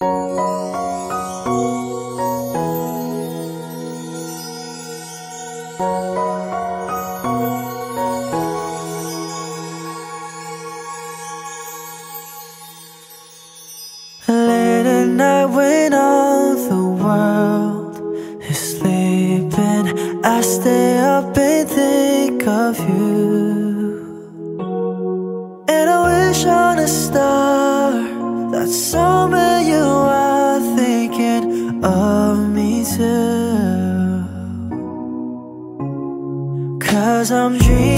Late at night when all the world is sleeping, I stay up and think of you. And I wish on a star Cause I'm dreaming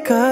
Like